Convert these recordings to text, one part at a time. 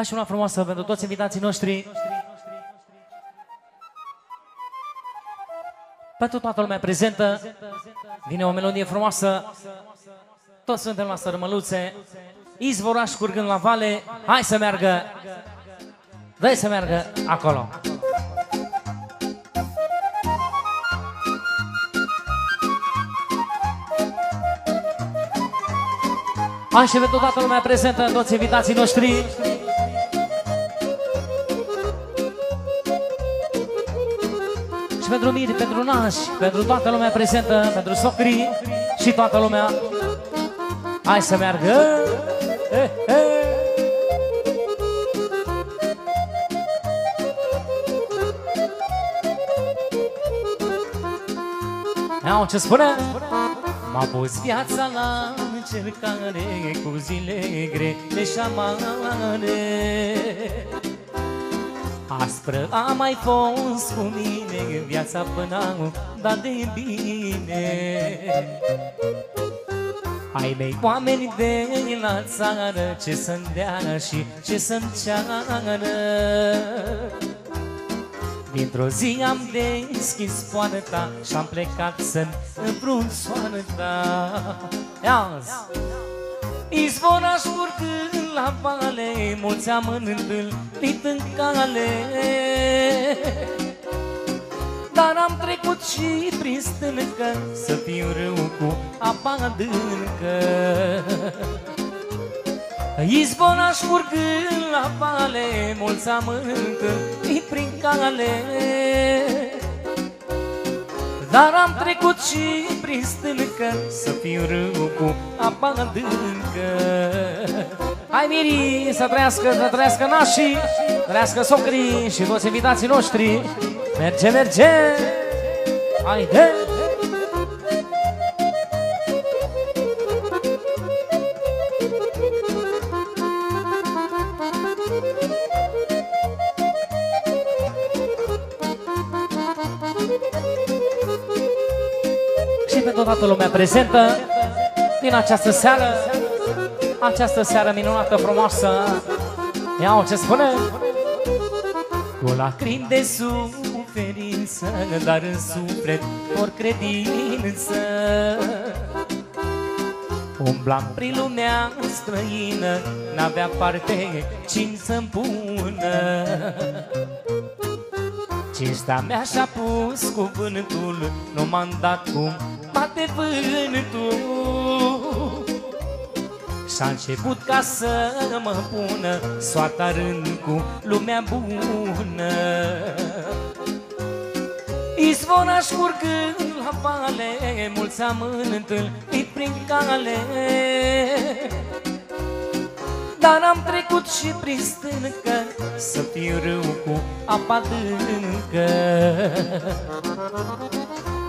Hai și una frumoasă pentru toți invitații noștri. Pentru toată lumea prezentă, vine o melodie frumoasă. Toți suntem la sărmăluțe. Izvoraș curgând la vale. Hai să meargă! Dă să meargă acolo! Hai și pentru toată lumea prezentă, toți invitații noștri. Pentru miri, pentru nași, pentru toată lumea prezentă, pentru socri și toată lumea. Hai să meargă! He, he. Iau ce spune? M-a pus viața la încercare Cu zile grele și amare Aspră. A mai fost cu mine Viața până am dat de bine. Ai mei oameni de la țară Ce să-mi dea și ce să-mi ceară. Dintr-o zi am deschis poarta Și-am plecat să-mi împrun soarta. Iazi! Izvoraș urcând la vale Mulți am întâlnit în cale. Dar am trecut și prin stâncă Să fiu râu cu apa adâncă. Izvoraș curgând la vale Mulți am întâlnit prin cale. Dar am trecut și prin stâncă Să fiu râu cu apa adâncă Hai Miri, să trăiască, să trăiască nașii Trăiască socrii și toți invitații noștri Merge, merge Haide! și pentru toată lumea prezentă din această seară, această seară minunată, frumoasă. Iau ce spune? Cu lacrimi de suferință, dar în suflet ori credință. Umblam prin lumea străină, n-avea parte cine să-mi pună. Cinstea mea și-a pus cuvântul Nu m-am dat cum bate vântul Și-a început ca să mă pună Soarta rând cu lumea bună. Izvoraș curgând la vale Mulți am întâlnit prin cale. Dar am trecut și prin stâncă Să fiu râu cu apa dâncă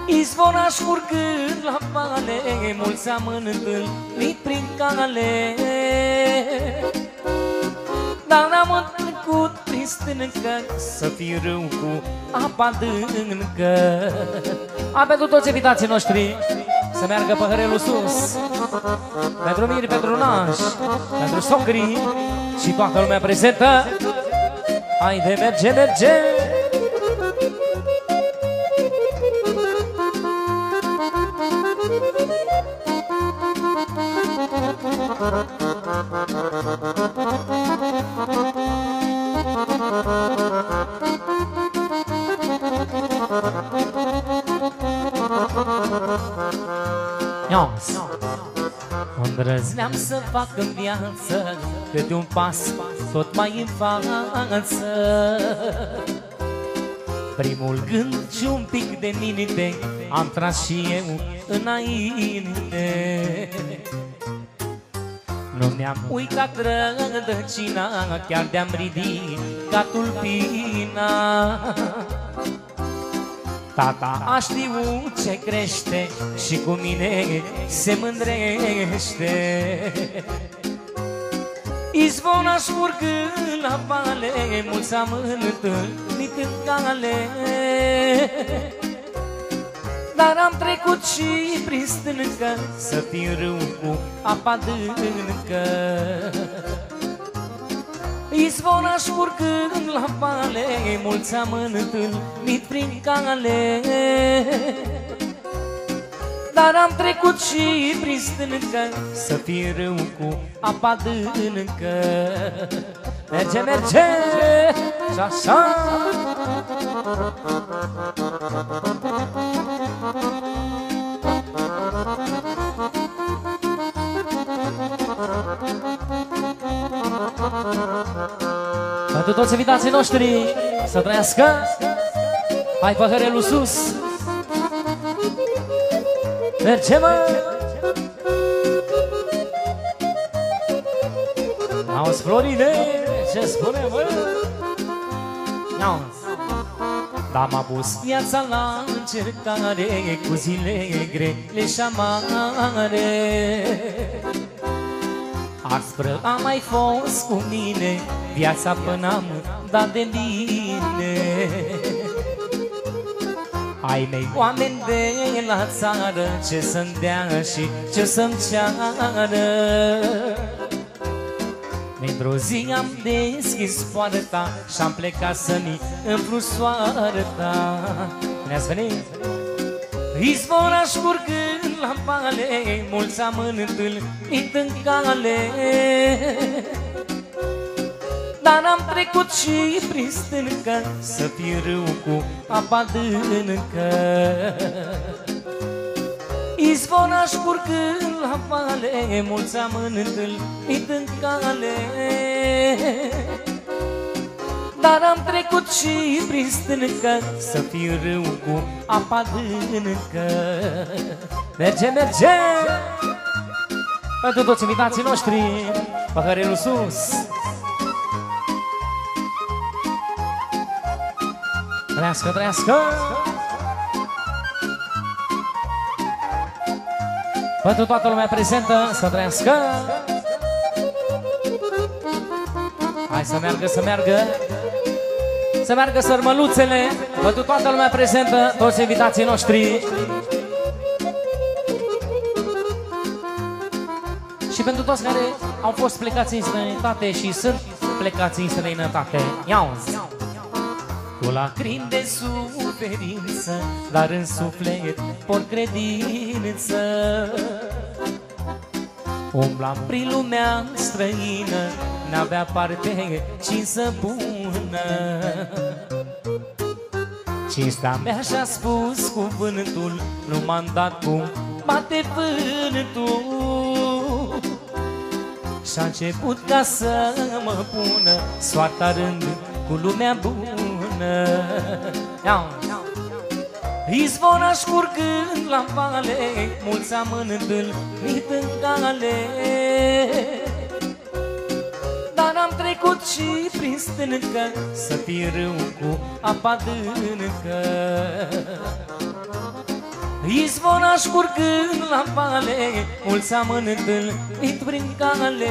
Izvoraș curgând la vale Mulți am întâlnit prin cale. Dar am trecut prin stâncă Să fiu râu cu apa dâncă A pentru toți invitații noștri să meargă păhărelul sus. Pentru miri, pentru naș Pentru socri Și toată lumea prezentă. Haide, merge, merge Ios Îndrăzneam să fac în viață Câte un pas tot mai în față. Primul gând și un pic de minite Am tras și eu înainte. Nu mi-am uitat rădăcina Chiar de-am ridicat tulpina Tata. A știut ce crește și cu mine se mândrește. Izvona și urcând la vale, mulți am întâlnit în cale. Dar am trecut și prin stâncă Să fiu râu cu apa dâncă Izvora curgând la vale Mulți am întâlnit prin cale. Dar am trecut și prin stâncă Să fie râu cu apa adâncă Merge, merge! Și așa Pentru toți invitații noștri Să trăiască Hai păhărelul sus. Merge mă! Auzi Florine Ce spune mă? Auzi. Dar m-a pus viața la încercare Cu zile grele și amare Aspră a mai fost cu mine Viața până am dat de mine Ai mei oameni de la țară Ce să-mi dea și ce să-mi ceară? Într-o zi am deschis poarta Și-am plecat să-mi împlu soarta Ne-ați venit? Izvoraș curgând la pale Mulți am întâlnit în cale. Dar am trecut și prin stâncă Să fie râu cu apa dâncă Izvoraș curgând la pale Mulți am întâlnit în cale dar am trecut și prin stâncă Să fiu râu cu apa dâncă Merge, merge! Pentru toți invitații noștri Păhărelul sus. Trăiască, trăiască! Pentru toată lumea prezentă Să trăiască! Hai să meargă, să meargă să meargă sărmăluțele. Pentru toată lumea prezentă Toți invitații noștri. Și pentru toți care au fost plecați în străinătate Și sunt plecați în străinătate. Iauzi Cu lacrimi de suferință Dar în suflet por credință. Umblam prin lumea străină N-avea parte cinsă bună Cinsta mea. Și-a spus cuvântul Nu m-am dat cum bate vântul. Și-a început ca să mă pună Soarta rând cu lumea bună. Izvoraș curgând la vale Mulți am întâlnit în cale dar am trecut și prin stâncă Să fie râu cu apa dâncă Izvoraș curgând la vale Mulți am întâlnit prin cale.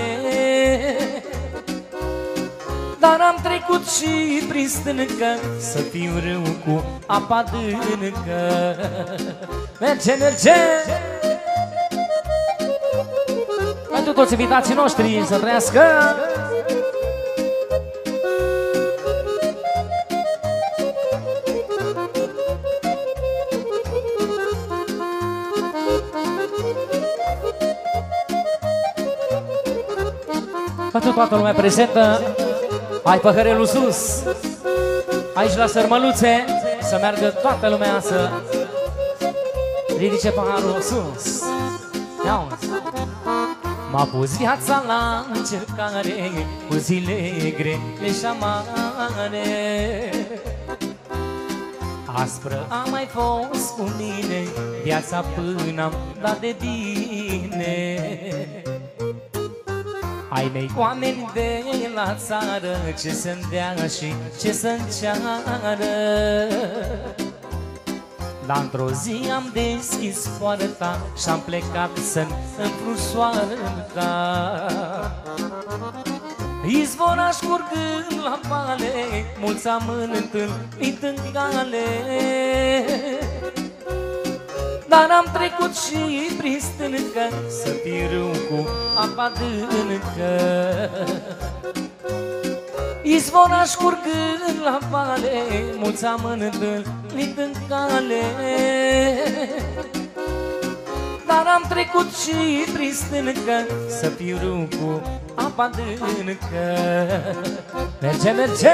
Dar am trecut și prin stâncă Să fiu râu cu apa dâncă Merge, merge! Pentru toți invitații noștri să trăiască Pentru toată lumea prezentă Hai păhărelul sus. Aici la sărmăluțe Să meargă toată lumea să Ridice paharul sus. M-a pus viața la încercare Cu zile grele și amare Aspră a mai fost cu mine Viața până am dat de bine ai mei oameni de la țară Ce să-mi dea și ce să-mi ceară Dar într-o zi am deschis poarta Și-am plecat să-mi împlu soarta. Izvoraș curgând la vale Mulți am întâlnit în cale dar am trecut și prin stâncă Să fiu cu apa dâncă Izvora curgând la vale Mulți am întâlnit în cale Dar am trecut și prin stâncă Să fiu râu cu apa dâncă Merge, merge!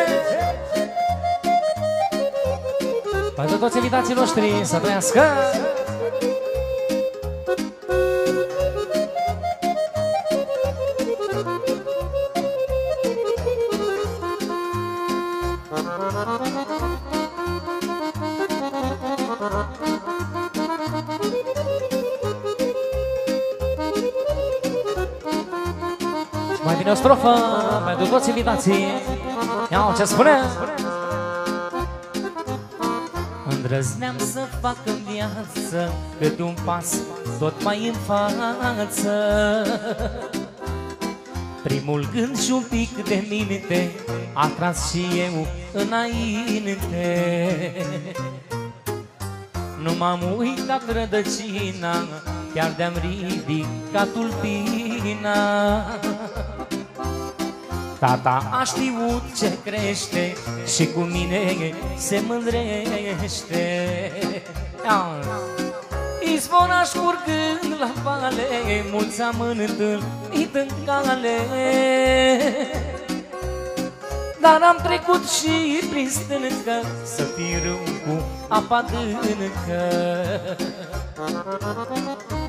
Pentru toți invitații noștri să trăiască! Strofă pentru toți invitații. Iau ce spune. Îndrăzneam să fac în viață Cât un pas tot mai în față. Primul gând și un pic de minte A tras și eu înainte. Nu m-am uitat rădăcina Chiar de-am ridicat tulpina Tata. A știut ce crește Și cu mine se mândrește. Izvora curgând la vale Mulți am întâlnit în cale. Dar am trecut și prin stâncă Să fiu râu cu apa dâncă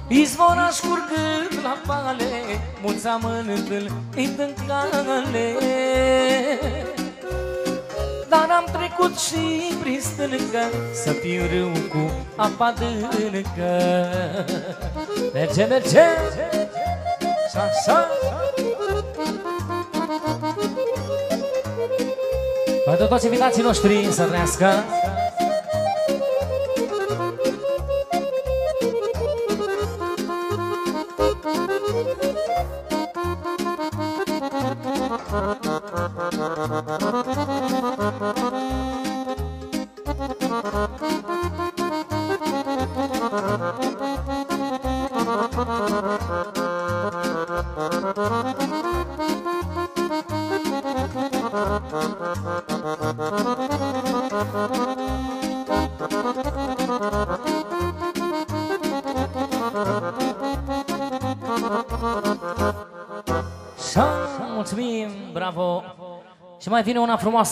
Izvora curgând la vale Mulți am întâlnit în cale. Dar am trecut și prin stâncă Să fiu râu cu apa dâncă Merge, merge! Și așa. Pentru toți invitații noștri să trăiască Și mai vine una frumoasă